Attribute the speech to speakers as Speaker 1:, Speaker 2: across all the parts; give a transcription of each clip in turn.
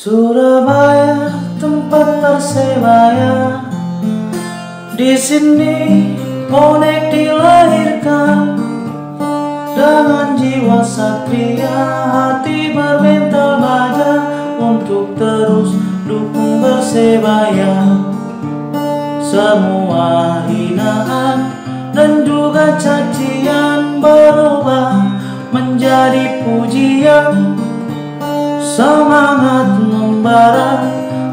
Speaker 1: Surabaya tempat persebaya Di sini bonek dilahirkan. Dengan jiwa satria hati bermental baja Untuk terus dukung persebaya Semua hinaan dan juga cacian berubah menjadi pujian membara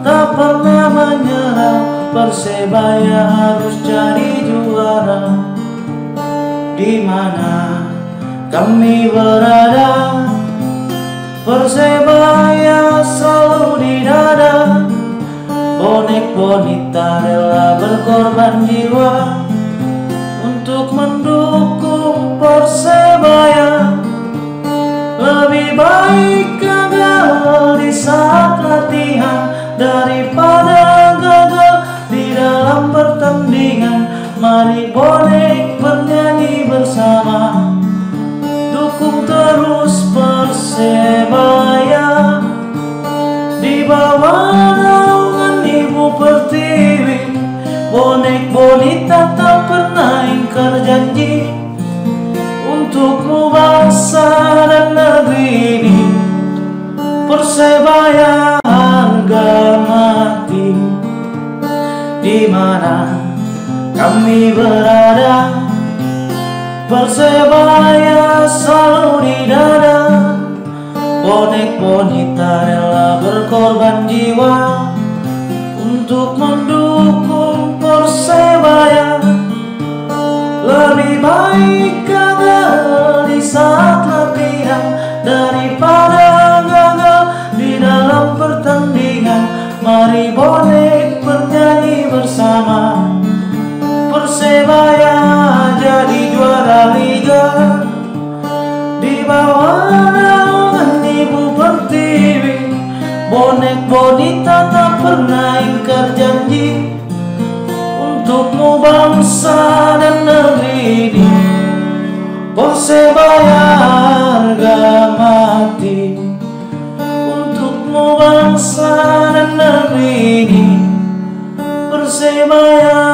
Speaker 1: Tak pernah menyerah. Persebaya harus jadi juara. Di mana kami berada? Persebaya selalu di dada. Bonek bonita rela berkorban jiwa. Untuk mendukung Persebaya Lebih baik di saat latihan daripada gagal di dalam pertandingan. Mari bonek bernyanyi bersama. Dukung terus persebaya. Di bawah naungan ibu pertiwi bonek bonita Persebaya harga mati di mana kami berada. Persebaya selalu di dada. Bonek bonita rela berkorban jiwa Untuk mendukung Bonek bonita tak pernah ingkar janji Untukmu bangsa dan negeri ini. Persebaya harga mati Untukmu bangsa dan negeri ini. Persebaya